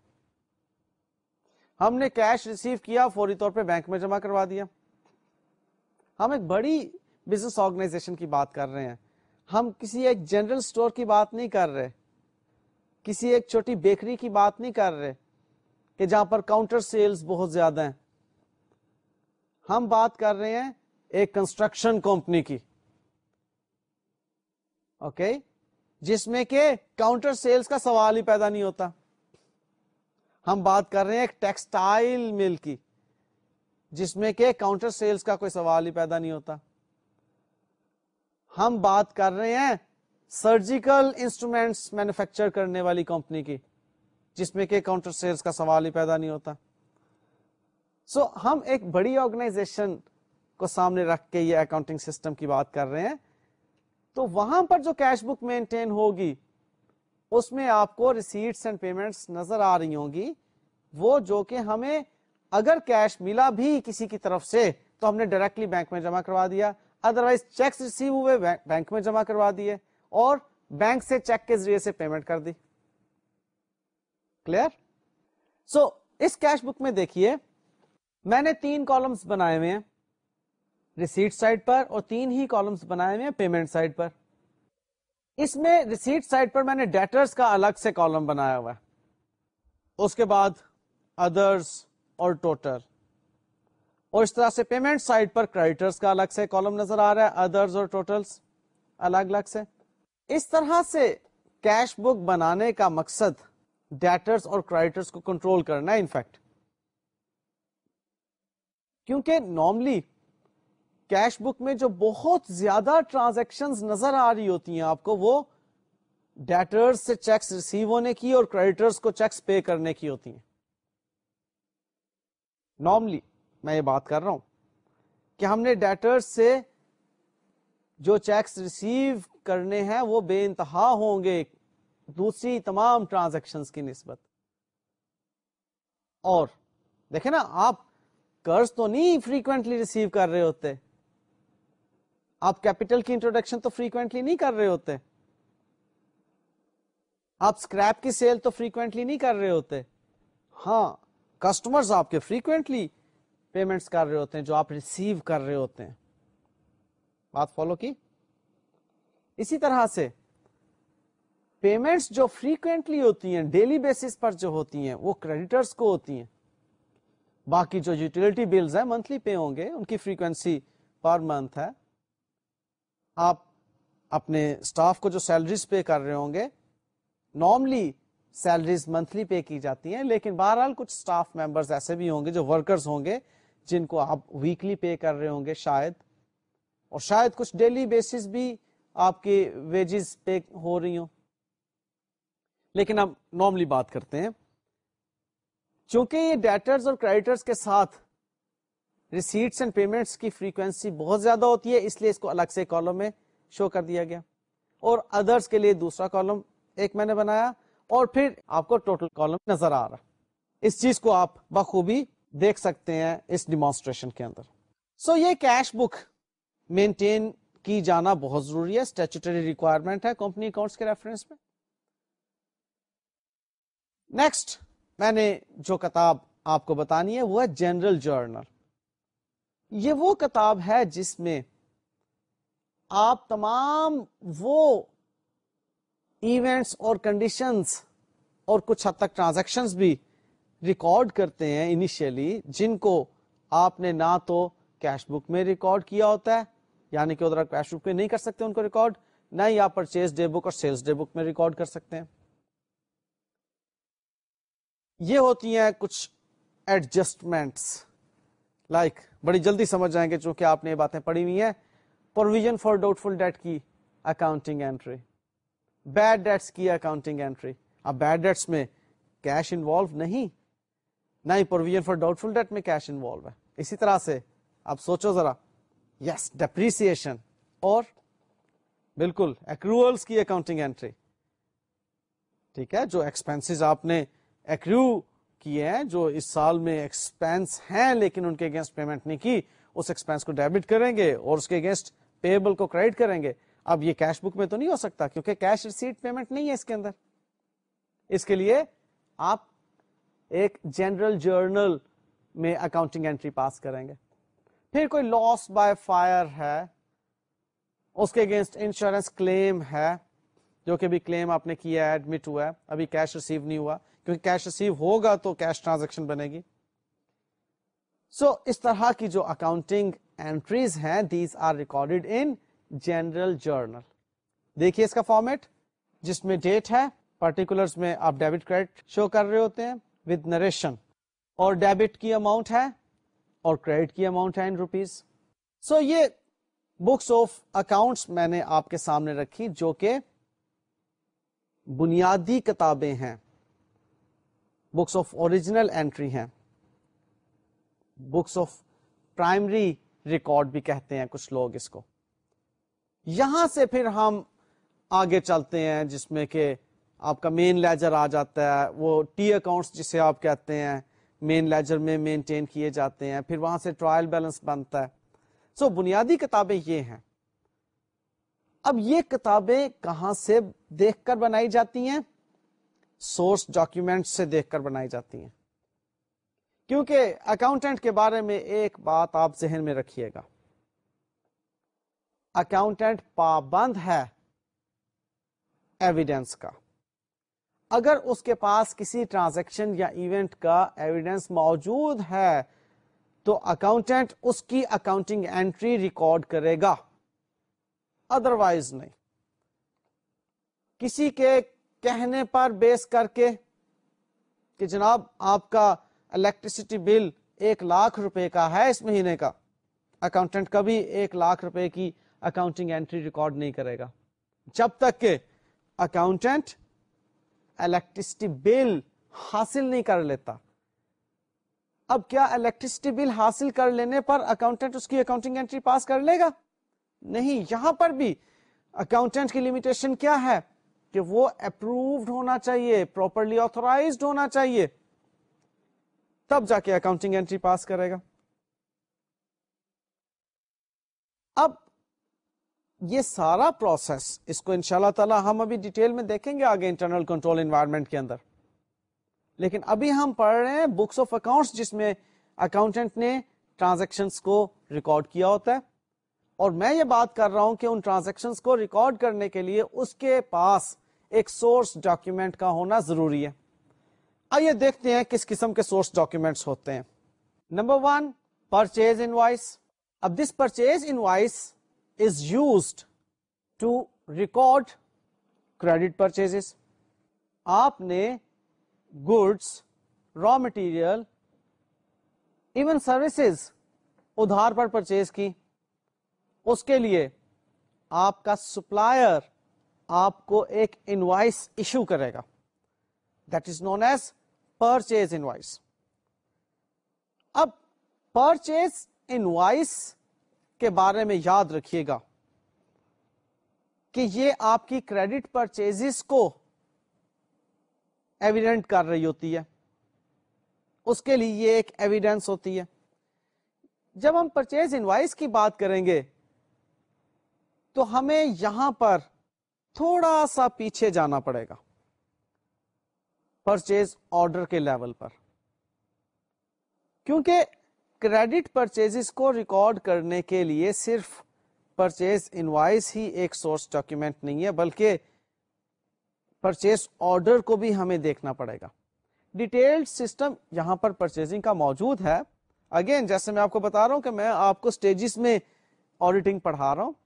ہم نے کیش ریسیو کیا فوری طور پہ بینک میں جمع کروا دیا۔ ہم ایک بڑی بزنس آرگنائزیشن کی بات کر رہے ہیں۔ ہم کسی ایک جنرل سٹور کی بات نہیں کر رہے۔ کسی ایک چھوٹی بیکری کی بات نہیں کر رہے کہ جہاں پر کاؤنٹر سیلز بہت زیادہ ہیں۔ ہم بات کر رہے ہیں ایک کنسٹرکشن کمپنی کی۔ اوکے جس میں کہ کاؤنٹر سیلز کا سوال ہی پیدا نہیں ہوتا۔ ہم بات کر رہے ہیں ایک ٹیکسٹائل مل کی جس میں کہ کاؤنٹر سیلز کا کوئی سوال ہی پیدا نہیں ہوتا۔ ہم بات کر رہے ہیں سرجیکل انسٹرومینٹس مینوفیکچر کرنے والی کمپنی کی جس میں کہ کاؤنٹر سیلز کا سوال ہی پیدا نہیں ہوتا۔ سو so, ہم ایک بڑی آرگنائزیشن کو سامنے رکھ کے یہ اکاؤنٹنگ سسٹم کی بات کر رہے ہیں تو وہاں پر جو کیش بک مینٹین ہوگی اس میں آپ کو ریسیٹس اینڈ پیمنٹس نظر آ رہی ہوں گی۔ وہ جو کہ ہمیں اگر کیش ملا بھی کسی کی طرف سے تو ہم نے ڈائریکٹلی بینک میں جمع کروا دیا۔ ادروائز چیک ریسیو ہوئے بینک میں جمع کروا دیے۔ اور بینک سے چیک کے ذریعے سے پیمنٹ کر دی۔ کلیئر سو so, اس کیش بک میں دیکھیے میں نے تین کالمس بنائے ہوئے ہیں۔ ریسیٹ سائڈ پر اور تین ہی کالمس بنائے ہوئے پیمنٹ سائڈ پر۔ اس میں ریسیٹ سائڈ پر میں نے ڈیٹرز کا الگ سے کالم بنایا ہوا ہے۔ اس کے بعد ادرس اور ٹوٹل اور اس طرح سے پیمنٹ سائڈ پر کریڈیٹرز کا الگ سے کالم نظر آ رہا ہے ادرز اور ٹوٹلس الگ الگ سے۔ اس طرح سے کیش بک بنانے کا مقصد ڈیٹرز اور کریڈیٹرز کو کنٹرول کرنا ہے انفیکٹ کیونکہ نارملی کیش بک میں جو بہت زیادہ ٹرانزیکشن نظر آ رہی ہوتی ہیں آپ کو، وہ ڈیٹرز سے چیکس ریسیو ہونے کی اور کریڈیٹرز کو چیکس پے کرنے کی ہوتی ہیں۔ نارملی میں یہ بات کر رہا ہوں کہ ہم نے ڈیٹرز سے جو چیکس ریسیو کرنے ہیں، وہ بے انتہا ہوں گے دوسری تمام ٹرانزیکشن کی نسبت۔ اور دیکھیں نا، آپ قرض تو نہیں فریکوینٹلی ریسیو کر رہے ہوتے۔ آپ کیپٹل کی انٹروڈکشن تو فریکوینٹلی نہیں کر رہے ہوتے۔ آپ اسکریپ کی سیل تو فریکوینٹلی نہیں کر رہے ہوتے۔ ہاں کسٹمر آپ کے فریکوینٹلی پیمنٹس کر رہے ہوتے ہیں جو آپ ریسیو کر رہے ہوتے ہیں۔ بات فالو کی؟ اسی طرح سے پیمنٹس جو فریکوینٹلی ہوتی ہیں ڈیلی بیسس پر جو ہوتی ہیں، وہ کریڈیٹرس کو ہوتی ہیں۔ باقی جو یوٹیلٹی بلز ہیں منتھلی پے ہوں گے، ان کی فریکوینسی پر منتھ ہے۔ آپ اپنے اسٹاف کو جو سیلریز پے کر رہے ہوں گے نارملی سیلریز منتھلی پے کی جاتی ہیں، لیکن بہرحال کچھ اسٹاف ممبرز ایسے بھی ہوں گے جو ورکرز ہوں گے، جن کو آپ ویکلی پے کر رہے ہوں گے شاید۔ اور شاید کچھ ڈیلی بیسس بھی آپ کی ویجز پے ہو رہی ہوں۔ لیکن اب نارملی بات کرتے ہیں۔ چونکہ یہ ڈیٹرز اور کریڈیٹرز کے ساتھ ریسیٹس اینڈ پیمنٹس کی فریکوینسی بہت زیادہ ہوتی ہے اس لیے اس کو الگ سے کالم میں شو کر دیا گیا۔ اور ادرس کے لیے دوسرا کالم ایک میں نے بنایا اور پھر آپ کو ٹوٹل کالم نظر آ رہا۔ اس چیز کو آپ بخوبی دیکھ سکتے ہیں اس ڈیمانسٹریشن کے اندر۔ سو so, یہ کیش بک مینٹین کی جانا بہت ضروری ہے۔ اسٹیچوٹری ریکوائرمنٹ ہے کمپنی اکاؤنٹس کے ریفرنس میں۔ نیکسٹ میں نے جو کتاب آپ کو بتانی ہے وہ ہے جنرل جرنل یہ وہ کتاب ہے جس میں آپ تمام وہ ایونٹس اور کنڈیشنز اور کچھ حد تک ٹرانزیکشن بھی ریکارڈ کرتے ہیں انیشیلی، جن کو آپ نے نہ تو کیش بک میں ریکارڈ کیا ہوتا ہے یعنی کہ ادھر کیش بک میں نہیں کر سکتے ان کو ریکارڈ، نہ ہی آپ پرچیز ڈے بک اور سیلس ڈے بک میں ریکارڈ کر سکتے ہیں۔ یہ ہوتی ہیں کچھ ایڈجسٹمنٹس، لائک بڑی جلدی سمجھ جائیں گے چونکہ آپ نے یہ باتیں پڑھی ہوئی ہیں۔ Provision for doubtful debt کی اکاؤنٹنگ اینٹری بیڈ ڈیٹس کی اکاؤنٹنگ اینٹری اب بیڈ ڈیٹس میں کیش انوالو نہیں۔ نہ ہی provision for doubtful debt میں کیش انوالو ہے۔ اسی طرح سے آپ سوچو ذرا۔ یس ڈپریسن اور بالکل ایکروولس کی اکاؤنٹنگ اینٹری ٹھیک ہے، جو ایکسپینس آپ نے ایکرو کیے ہیں، جو اس سال میں ایکسپینس ہیں، لیکن ان کے اگینسٹ پیمنٹ نہیں کی۔ اس ایکسپینس کو ڈیبٹ کریں گے اور اس کے اگینسٹ پیبل کو کریڈٹ کریں گے۔ اب یہ کیش بک میں تو نہیں ہو سکتا، کیونکہ کیش ریسیٹ پیمنٹ نہیں ہے اس کے اندر۔ اس کے لیے آپ ایک جنرل جرنل میں اکاؤنٹنگ انٹری پاس کریں گے۔ پھر کوئی لاس بائی فائر ہے، اس کے اگینسٹ انشورنس کلیم ہے، جو کہ بھی کلیم آپ نے کیا ہے ایڈمٹ ہوا ہے۔ ابھی کیش ریسیو نہیں ہوا۔ کیونکہ کیش ریسیو ہوگا تو کیش ٹرانزیکشن بنے گی۔ سو so, اس طرح کی جو اکاؤنٹنگ اینٹریز ہیں these are recorded in general journal دیکھیے اس کا فارمیٹ جس میں ڈیٹ ہے پرٹیکولر میں آپ ڈیبٹ کریڈٹ شو کر رہے ہوتے ہیں ود نریشن اور ڈیبٹ کی اماؤنٹ ہے اور کریڈٹ کی اماؤنٹ ہے ان روپیز سو یہ بکس آف اکاؤنٹس میں نے آپ کے سامنے رکھی جو کہ بنیادی کتابیں ہیں۔ بکس آف اوریجنل اینٹری ہیں۔ بکس آف پرائمری ریکارڈ بھی کہتے ہیں کچھ لوگ اس کو۔ یہاں سے پھر ہم آگے چلتے ہیں جس میں کہ آپ کا مین لیجر آ جاتا ہے۔ وہ ٹی اکاؤنٹس جسے آپ کہتے ہیں مین لیجر میں مینٹین کیے جاتے ہیں۔ پھر وہاں سے ٹرائل بیلنس بنتا ہے۔ سو so, بنیادی کتابیں یہ ہیں۔ اب یہ کتابیں کہاں سے دیکھ کر بنائی جاتی ہیں؟ سورس ڈاکیومینٹ سے دیکھ کر بنائی جاتی ہیں۔ کیونکہ اکاؤنٹنٹ کے بارے میں ایک بات آپ ذہن میں رکھیے گا۔ اکاؤنٹنٹ پابند ہے ایویڈینس کا۔ اگر اس کے پاس کسی ٹرانزیکشن یا ایونٹ کا ایویڈینس موجود ہے، تو اکاؤنٹنٹ اس کی اکاؤنٹنگ اینٹری ریکارڈ کرے گا۔ ادروائز نہیں۔ کسی کے کہنے پر بیس کر کے کہ جناب آپ کا الیکٹریسٹی بل ایک لاکھ روپے کا ہے اس مہینے کا۔ اکاؤنٹنٹ کبھی ایک لاکھ روپے کی اکاؤنٹنگ اینٹری ریکارڈ نہیں کرے گا۔ جب تک کہ اکاؤنٹنٹ الیکٹریسٹی بل حاصل نہیں کر لیتا۔ اب کیا الیکٹریسٹی بل حاصل کر لینے پر اکاؤنٹنٹ اس کی اکاؤنٹنگ اینٹری پاس کر لے گا؟ نہیں، یہاں پر بھی اکاؤنٹنٹ کی لمیٹیشن کیا ہے؟ کہ وہ اپروڈ ہونا چاہیے پراپرلی آتھورائزڈ ہونا چاہیے، تب جا کے اکاؤنٹنگ اینٹری پاس کرے گا۔ اب یہ سارا پروسیس اس کو ان شاء اللہ تعالی ہم ابھی ڈیٹیل میں دیکھیں گے آگے انٹرنل کنٹرول انوائرمنٹ کے اندر۔ لیکن ابھی ہم پڑھ رہے ہیں بکس آف اکاؤنٹس جس میں اکاؤنٹنٹ نے ٹرانزیکشن کو ریکارڈ کیا ہوتا ہے۔ اور میں یہ بات کر رہا ہوں کہ ان ٹرانزیکشن کو ریکارڈ کرنے کے لیے اس کے پاس ایک سورس ڈاکیومینٹ کا ہونا ضروری ہے۔ آئیے دیکھتے ہیں کس قسم کے سورس ڈاکیومینٹس ہوتے ہیں۔ نمبر ون پرچیز انوائس اب this purchase invoice is used to record credit purchase آپ نے goods raw material even services ادھار پر پرچیز کی اس کے لیے آپ کا سپلائر آپ کو ایک انوائس ایشو کرے گا۔ That is known as purchase invoice اب پرچیز انوائس کے بارے میں یاد رکھیے گا کہ یہ آپ کی کریڈٹ پرچیز کو ایویڈنٹ کر رہی ہوتی ہے۔ اس کے لیے یہ ایک ایویڈینس ہوتی ہے۔ جب ہم پرچیز انوائس کی بات کریں گے تو ہمیں یہاں پر تھوڑا سا پیچھے جانا پڑے گا۔ پرچیز آرڈر کے لیول پر۔ کیونکہ کریڈٹ پرچیز کو ریکارڈ کرنے کے لیے صرف پرچیز انوائس ہی ایک سورس ڈاکیومنٹ نہیں ہے، بلکہ پرچیز آرڈر کو بھی ہمیں دیکھنا پڑے گا۔ ڈیٹیلڈ سسٹم یہاں پر پرچیزنگ کا موجود ہے۔ اگین جیسے میں آپ کو بتا رہا ہوں کہ میں آپ کو اسٹیجز میں آڈیٹنگ پڑھا رہا ہوں۔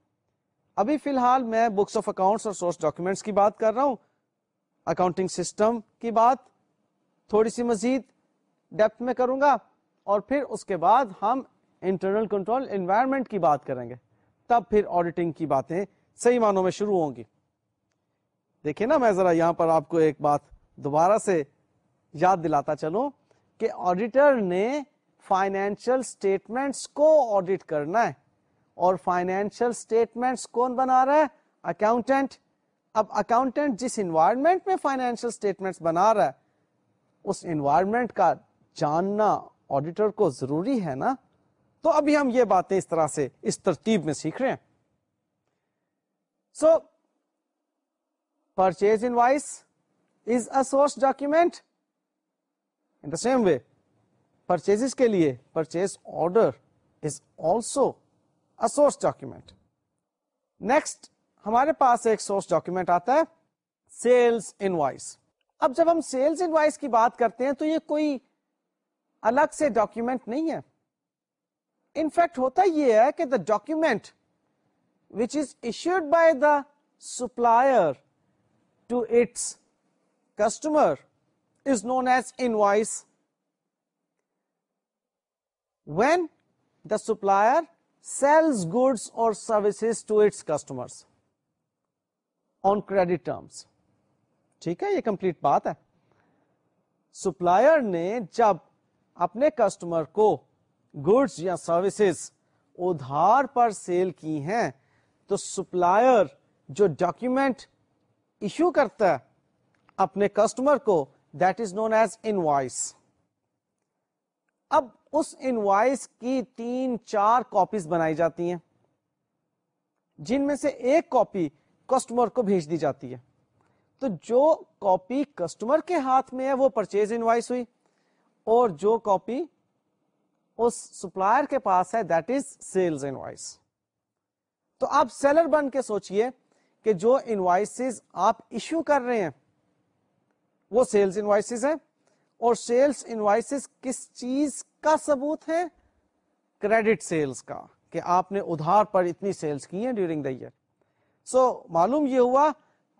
ابھی فی الحال میں بکس آف اکاؤنٹس اور سورس ڈاکومینٹس کی بات کر رہا ہوں۔ اکاؤنٹنگ سسٹم کی بات تھوڑی سی مزید ڈیپتھ میں کروں گا اور پھر اس کے بعد ہم انٹرنل کنٹرول انوائرمنٹ کی بات کریں گے۔ تب پھر آڈیٹنگ کی باتیں صحیح معنوں میں شروع ہوں گی۔ دیکھیں نا میں ذرا یہاں پر آپ کو ایک بات دوبارہ سے یاد دلاتا چلوں کہ آڈیٹر نے فائنینشل اسٹیٹمنٹس کو آڈیٹ کرنا ہے۔ اور فائنینشیل اسٹیٹمنٹس کون بنا رہا ہے؟ اکاؤنٹینٹ اب اکاؤنٹینٹ جس انوائرمنٹ میں فائنینشیل اسٹیٹمنٹس بنا رہا ہے، اس انوائرمنٹ کا جاننا آڈیٹر کو ضروری ہے نا؟ تو ابھی ہم یہ باتیں اس طرح سے اس ترتیب میں سیکھ رہے ہیں۔ So purchase invoice is a source document in the same way purchase کے لیے purchase order is also source document next ہمارے پاس ایک سورس ڈاکومینٹ آتا ہے سیلس انوائس اب جب ہم سیلس انوائس کی بات کرتے ہیں تو یہ کوئی الگ سے ڈاکومینٹ نہیں ہے۔ انفیکٹ ہوتا یہ ہے کہ the document which is issued by the supplier to its customer is known as invoice when the supplier sales goods or services to its customers on credit terms ٹھیک ہے؟ یہ کمپلیٹ بات ہے۔ سپلائر نے جب اپنے کسٹمر کو goods یا سروسز ادھار پر سیل کی ہیں، تو سپلائر جو ڈاکومینٹ ایشو کرتا ہے اپنے کسٹمر کو that is known as invoice اب اس انوائس کی تین چار کاپیز بنائی جاتی ہیں، جن میں سے ایک کاپی کسٹمر کو بھیج دی جاتی ہے۔ تو جو کاپی کسٹمر کے ہاتھ میں ہے، وہ پرچیز انوائس ہوئی اور جو کاپی اس سپلائر کے پاس ہے دیٹ از سیلز انوائس تو آپ سیلر بن کے سوچئے کہ جو انوائسز آپ ایشو کر رہے ہیں، وہ سیلز انوائسز ہیں۔ اور سیلز انوائسز کس چیز کا ثبوت ہے؟ کریڈٹ سیلز کا، کہ آپ نے ادھار پر اتنی سیلز کی ہیں ڈیورنگ دا ایئر سو معلوم یہ ہوا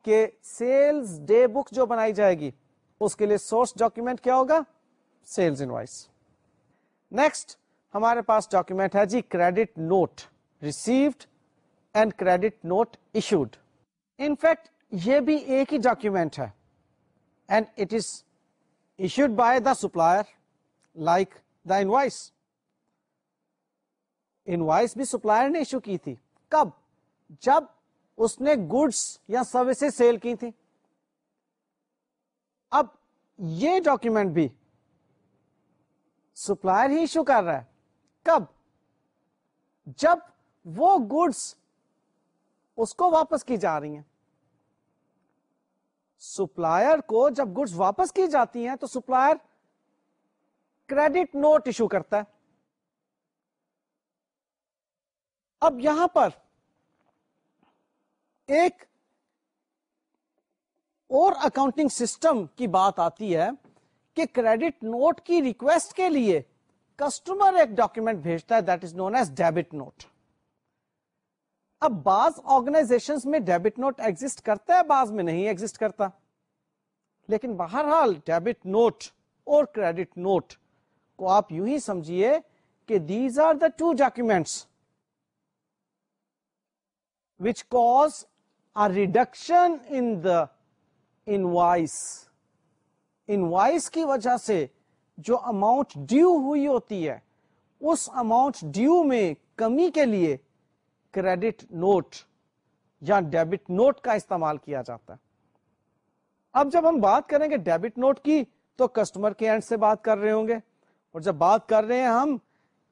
کہ سیلز ڈے بک جو بنائی جائے گی، اس کے لیے سورس ڈاکومنٹ کیا ہوگا؟ Sales invoice. نیکسٹ ہمارے پاس ڈاکومنٹ ہے جی credit note received and credit note issued in fact یہ بھی ایک ہی ڈاکومنٹ ہے and it is issued by the supplier like the invoice. Invoice بھی سپلائر نے ایشو کی تھی. کب؟ جب اس نے گڈس یا سروسز سیل کی تھی. اب یہ ڈاکومنٹ بھی سپلائر ہی ایشو کر رہا ہے. کب؟ جب وہ گڈس اس کو واپس کی جا رہی ہیں. سپلائر کو جب گڈس واپس کی جاتی ہیں تو سپلائر کریڈٹ نوٹ ایشو کرتا ہے۔ اب یہاں پر ایک اور اکاؤنٹنگ سسٹم کی بات آتی ہے کہ کریڈٹ نوٹ کی ریکویسٹ کے لیے کسٹمر ایک ڈاکومنٹ بھیجتا ہے that is known as debit note اب بعض آرگنائزیشن میں ڈیبٹ نوٹ ایگزٹ کرتا ہے، بعض میں نہیں ایگزٹ کرتا۔ لیکن بہرحال ڈیبٹ نوٹ اور کریڈٹ نوٹ کو آپ یوں ہی سمجھیے کہ these are the two documents which cause reduction in the invoice invoice کی وجہ سے جو اماؤنٹ ڈیو ہوئی ہوتی ہے، اس اماؤنٹ ڈیو میں کمی کے لیے کریڈٹ نوٹ یا ڈیبٹ نوٹ کا استعمال کیا جاتا ہے۔ اب جب ہم بات کریں گے ڈیبٹ نوٹ کی، تو کسٹمر کے اینڈ سے بات کر رہے ہوں گے۔ اور جب بات کر رہے ہیں ہم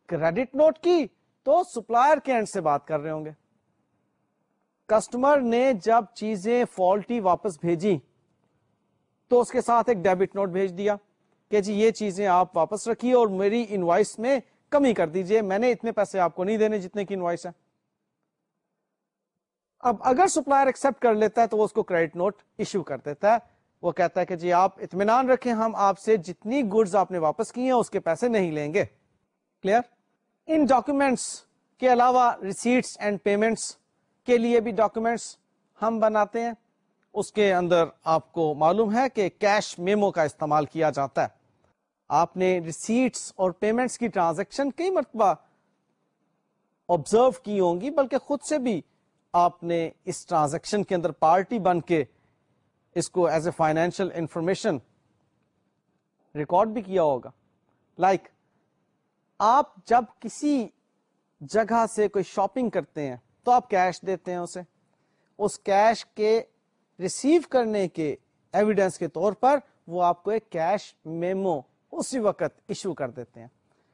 کریڈٹ نوٹ کی، تو سپلائر کے اینڈ سے بات کر رہے ہوں گے۔ کسٹمر نے جب چیزیں فالٹی واپس بھیجی تو اس کے ساتھ ایک ڈیبٹ نوٹ بھیج دیا کہ جی یہ چیزیں آپ واپس رکھیے اور میری انوائس میں کمی کر دیجیے۔ میں نے اتنے پیسے آپ کو نہیں دینے جتنے کی انوائس ہے اب اگر سپلائر ایکسپٹ کر لیتا ہے تو وہ اس کو کریڈٹ نوٹ ایشو کر دیتا ہے۔ وہ کہتا ہے کہ جی آپ اطمینان رکھیں، ہم آپ سے جتنی گڈز آپ نے واپس کی ہیں، اس کے پیسے نہیں لیں گے۔ کلیئر ان ڈاکومینٹس کے علاوہ ریسیٹس اینڈ پیمنٹس کے لیے بھی ڈاکومینٹس ہم بناتے ہیں۔ اس کے اندر آپ کو معلوم ہے کہ کیش میمو کا استعمال کیا جاتا ہے۔ آپ نے ریسیٹس اور پیمنٹس کی ٹرانزیکشن کئی مرتبہ آبزرو کی ہوں گی، بلکہ خود سے بھی آپ نے اس ٹرانزیکشن کے اندر پارٹی بن کے اس کو as a financial information record بھی کیا ہوگا۔ لائک like, آپ جب کسی جگہ سے کوئی شاپنگ کرتے ہیں تو آپ کیش دیتے ہیں اسے۔ اس کیش کے ریسیو کرنے کے ایویڈینس کے طور پر وہ آپ کو ایک کیش میمو اسی وقت ایشو کر دیتے ہیں۔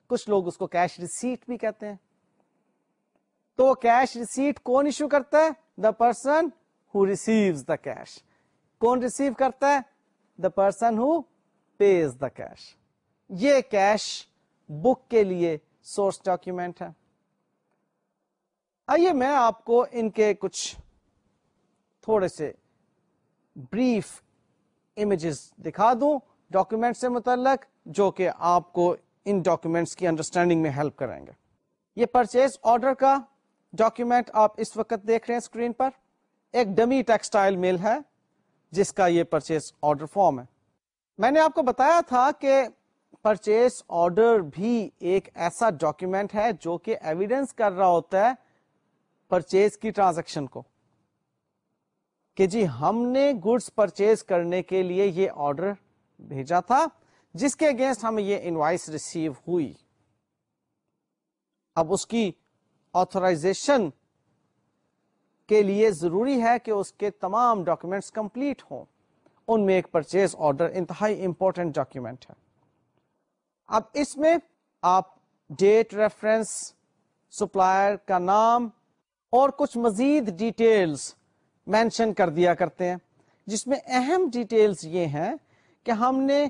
کچھ لوگ اس کو کیش ریسیٹ بھی کہتے ہیں۔ تو کیش ریسیٹ کون ایشو کرتا ہے؟ The person who receive the cash کون ریسیو کرتا ہے؟ The person who pays the cash یہ کیش بک کے لیے سورس ڈاکومینٹ ہے۔ آئیے میں آپ کو ان کے کچھ تھوڑے سے بریف امیجز دکھا دوں ڈاکومینٹ سے متعلق، جو کہ آپ کو ان ڈاکومینٹس کی انڈرسٹینڈنگ میں ہیلپ کریں گے۔ یہ پرچیز آرڈر کا ڈاکومینٹ آپ اس وقت دیکھ رہے ہیں اسکرین پر۔ ایک ڈمی ٹیکسٹائل میل ہے، جس کا یہ پرچیز آرڈر فارم ہے۔ میں نے آپ کو بتایا تھا کہ پرچیز آرڈر بھی ایک ایسا ڈاکومینٹ ہے جو کہ ایویڈینس کر رہا ہوتا ہے پرچیز کی ٹرانزیکشن کو۔ کہ جی ہم نے گڈس پرچیز کرنے کے لیے یہ آرڈر بھیجا تھا، جس کے اگینسٹ ہمیں یہ انوائس ریسیو ہوئی۔ اب اس کی آتھورائزیشن کے لیے ضروری ہے کہ اس کے تمام ڈاکومینٹس کمپلیٹ ہوں۔ ان میں ایک پرچیز آرڈر انتہائی امپورٹنٹ ڈاکومینٹ ہے۔ اب اس میں آپ ڈیٹ ریفرنس سپلائر کا نام اور کچھ مزید ڈیٹیلز مینشن کر دیا کرتے ہیں۔ جس میں اہم ڈیٹیلز یہ ہیں کہ ہم نے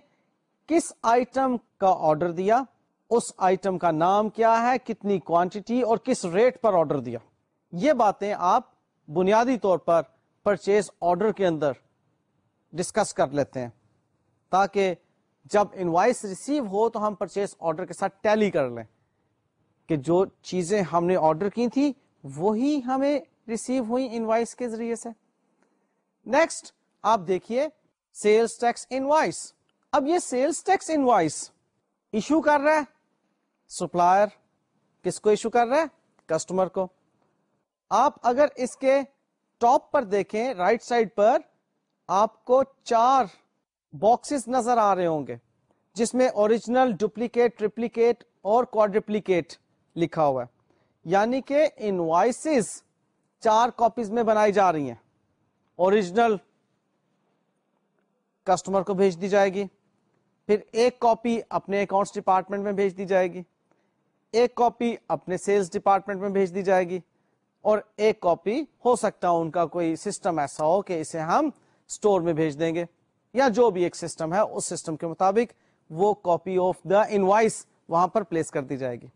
کس آئٹم کا آرڈر دیا۔ اس آئٹم کا نام کیا ہے، کتنی کوانٹٹی اور کس ریٹ پر آرڈر دیا۔ یہ باتیں آپ بنیادی طور پر پرچیز آرڈر کے اندر ڈسکس کر لیتے ہیں تاکہ جب انوائس ریسیو ہو تو ہم پرچیز آرڈر کے ساتھ ٹیلی کر لیں کہ جو چیزیں ہم نے آرڈر کی تھی وہی ہمیں ریسیو ہوئی انوائس کے ذریعے سے۔ نیکسٹ آپ دیکھیے سیلس ٹیکس انوائس اب یہ سیلس ٹیکس انوائس ایشو کر رہا ہے۔ سپلائر کس کو ایشو کر رہا ہے؟ کسٹمر کو۔ آپ اگر اس کے ٹاپ پر دیکھیں، رائٹ سائڈ پر آپ کو چار باکسز نظر آ رہے ہوں گے، جس میں اوریجنل، ڈپلیکیٹ، ٹریپلیکیٹ اور کوڈریپلیکیٹ لکھا ہوا ہے۔ یعنی کہ انوائسز چار کاپیز میں بنائی جا رہی ہیں۔ اوریجنل کسٹمر کو بھیج دی جائے گی، پھر ایک کاپی اپنے اکاؤنٹس ڈپارٹمنٹ میں بھیج دی جائے گی۔ ایک کاپی اپنے سیلز ڈپارٹمنٹ میں بھیج دی جائے گی اور ایک کاپی ہو سکتا ان کا کوئی سسٹم ایسا ہو کہ اسے ہم اسٹور میں بھیج دیں گے یا جو بھی ایک سسٹم ہے، اس سسٹم کے مطابق وہ کاپی آف دا انوائس وہاں پر پلیس کر دی جائے گی۔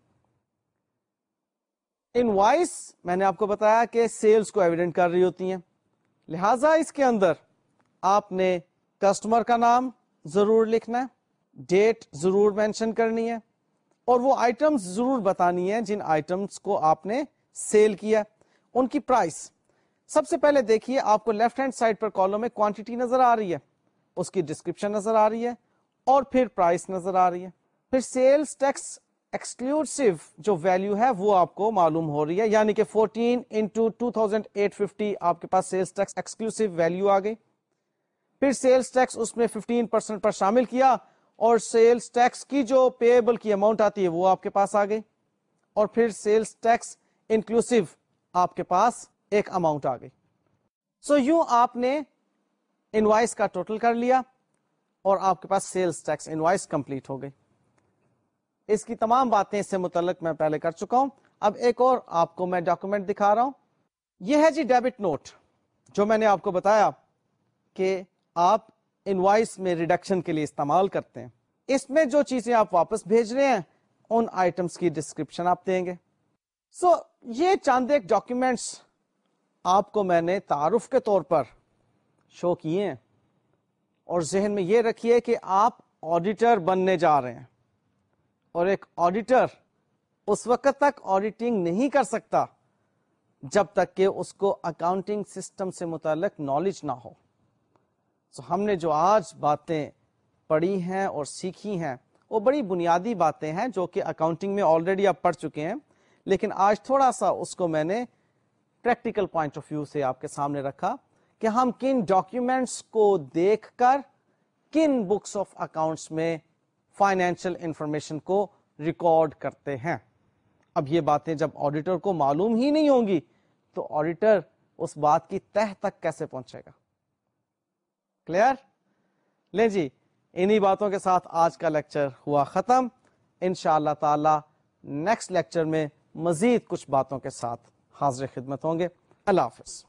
انوائس، میں نے آپ کو بتایا کہ سیلز کو ایویڈنٹ کر رہی ہوتی ہیں۔ لہذا اس کے اندر آپ نے کسٹمر کا نام ضرور لکھنا ہے، ڈیٹ ضرور مینشن کرنی ہے اور وہ آئٹمس ضرور بتانی ہے جن آئٹمس کو آپ نے سیل کیا ان کی پرائس سب سے پہلے دیکھیے، آپ کو لیفٹ ہینڈ سائڈ پر کالم میں کوانٹٹی نظر آ رہی ہے۔ اس کی ڈسکرپشن نظر آ رہی ہے اور پھر پرائس نظر آ رہی ہے۔ پھر سیلس ٹیکس ایکسکلوسو جو ویلو ہے وہ آپ کو معلوم ہو رہی ہے۔ یعنی کہ 14 انٹو ٹو آپ کے پاس سیلس ٹیکس ایکسکلوسو ویلو آ گئی۔ پھر سیلس ٹیکس اس میں 15 پرسینٹ پر شامل کیا۔ اور سیلس ٹیکس کی جو پیبل کی اماؤنٹ آتی ہے وہ آپ کے پاس آ گئی اور پھر سیلس ٹیکس انکلوسو آپ کے پاس ایک اماؤنٹ آ گئی۔ سو یوں آپ نے انوائس کا ٹوٹل کر لیا اور آپ کے پاس سیلس ٹیکس انوائس کمپلیٹ ہو گئی۔ اس کی تمام باتیں اس سے متعلق میں پہلے کر چکا ہوں۔ اب ایک اور آپ کو میں ڈاکومنٹ دکھا رہا ہوں۔ یہ ہے جی ڈیبٹ نوٹ جو میں نے آپ کو بتایا کہ آپ انوائس میں ریڈکشن کے لیے استعمال کرتے ہیں۔ اس میں جو چیزیں آپ واپس بھیج رہے ہیں ان آئٹمس کی ڈسکرپشن آپ دیں گے۔ سو so, یہ چاند ایک ڈاکومینٹس آپ کو میں نے تعارف کے طور پر شو کیے ہیں۔ اور ذہن میں یہ رکھیے کہ آپ آڈیٹر بننے جا رہے ہیں۔ اور ایک آڈیٹر اس وقت تک آڈیٹنگ نہیں کر سکتا جب تک کہ اس کو اکاؤنٹنگ سسٹم سے متعلق نالج نہ ہو۔ So, ہم نے جو آج باتیں پڑھی ہیں اور سیکھی ہیں وہ بڑی بنیادی باتیں ہیں جو کہ اکاؤنٹنگ میں آلریڈی آپ پڑھ چکے ہیں لیکن آج تھوڑا سا اس کو میں نے پریکٹیکل پوائنٹ آف ویو سے آپ کے سامنے رکھا کہ ہم کن ڈاکیومینٹس کو دیکھ کر کن بکس آف اکاؤنٹس میں فائنینشیل انفارمیشن کو ریکارڈ کرتے ہیں۔ اب یہ باتیں جب آڈیٹر کو معلوم ہی نہیں ہوں گی تو آڈیٹر اس بات کی تہ تک کیسے پہنچے گا؟ کلیئر لیں جی انہی باتوں کے ساتھ آج کا لیکچر ہوا ختم۔ ان شاء اللہ تعالی نیکسٹ لیکچر میں مزید کچھ باتوں کے ساتھ حاضر خدمت ہوں گے۔ اللہ حافظ۔